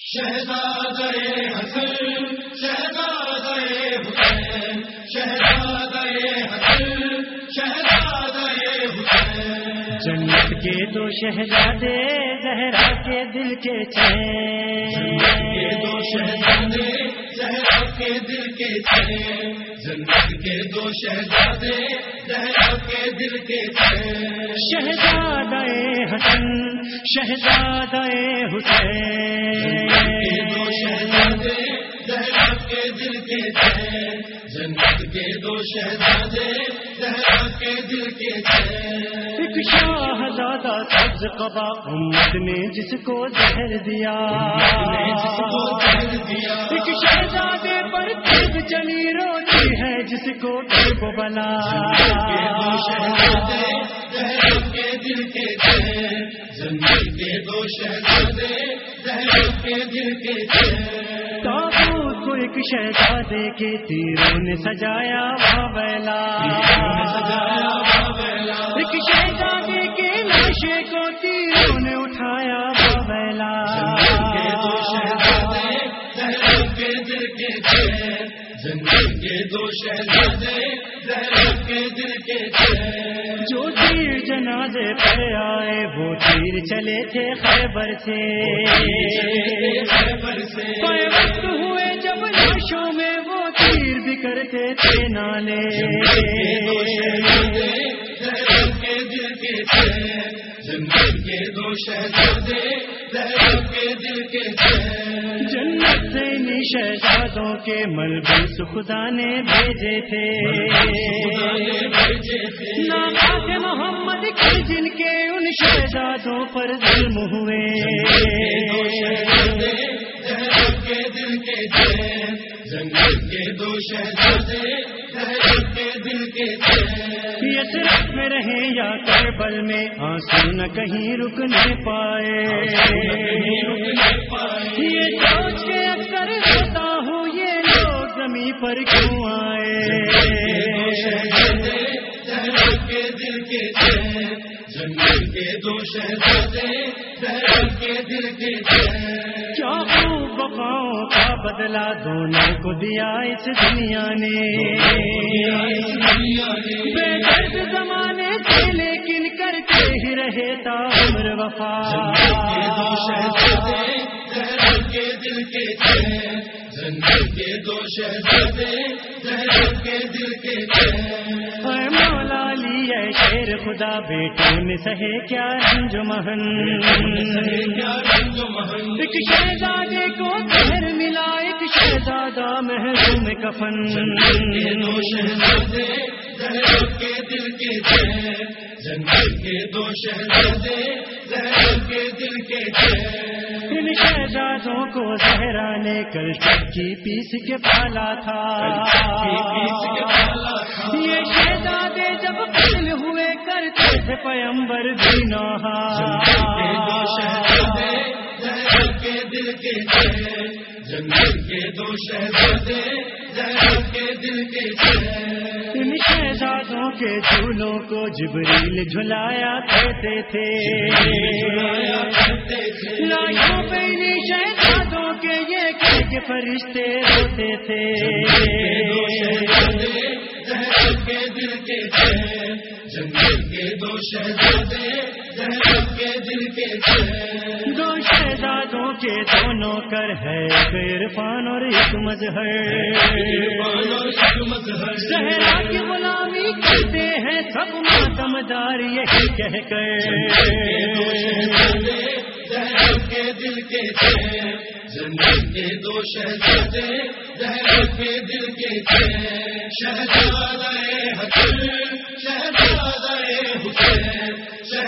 شہزاد حسن شہزاد حسین شہزاد حسن شہزاد حسین۔ جنت کے دو شہزادے زہرا کے دل کے چین۔ کے دو شہزادے کے دل کے چین جنت کے دو شہزادے زہرا کے دل کے چین شہزاد حسن شہزاد حسین۔ دو شہزادے زہرا کے دل کے چین جنت کے دو شہزادے زہرا کے دل کے چین ایک شاہزادہ سبز قبا امت نے جس کو زہر دیا۔ چلی روتی ہے جس کو ڈب بنا کے دل کے کے دو شہزادے کے دل کے تابوت کو ایک شہزادے کے تیروں نے سجایا بابلا سجایا باویلا ایک شہزادے کے دو شہزادے کے دل کے جو تیر جنازے پر آئے وہ تیر چلے تھے خیبر سے۔ خیبر سے۔ کوئی وقت ہوئے جب لاشوں میں وہ تیر بھی کرتے تھے نالے۔ دو شہزادے زہرا کے دل کے کے دو شہزادے کے دل کے جنت سے انہی شہزادوں کے ملبوس خدا نے بھیجے تھے۔ نام محمد کے جن کے ان شہزادوں پر ظلم ہوئے۔ کے دل کے چین جنگل کے دو شہزادے دل کے میں رہے یا کربل میں، آنسو نہ کہیں رکنے پائے۔ یہ سوچ کے اکثر ہوتا ہوں یہ لوگ زمین پر کیوں آئے؟ دل کے جنگل کے دو شہزادے کے دل کے کیا بقاؤں کا بدلا دونوں کو دیا اس دنیا نے دنیا بے درد زمانے سے لیکن کرتے ہی رہے تا عمر وفا کے دو شہزادے کے دل کے جنگل کے دو شہزادے زہرا کے دل کے چین شیر خدا بیٹوں نے سہے کیا انجمہن ایک شہزادے کو زہر ملا، ایک شہزادہ محروم کفن۔ دو شہزادے کے دل کے جنگل کے دو شہزادے کے دل کے ان شہزادوں کو زہرا نے کل چکی پیس کے پالا تھا۔ تھے پیمبر بھی کے دو شہزادے زہرا کے دل کے چین جنگل کے دو شہزادے زہرا کے دل کے چین ان شہزادوں کے جھولوں کو جبریل جھلایا کرتے تھے۔ لاشوں پہ انہیں شہزادوں کے یہ کے فرشتے ہوتے تھے۔ دو شہزادے زہرا کے دل کے چین جنگل کے دو شہزادے زہرا کے دل کے چین دو شہزادوں کے دونوں کر ہے ایک عرفان اور ایک مظہر۔ عرفان اور حکمت ہر زہرا کی غلامی کرتے ہیں سب ماتم دار یہی کہہ کر۔ دہل کے دل کے تھے زندگی کے دو شہزادے دہل کے دل کے تھے۔ شہزادہ حسن، شہزادہ حسین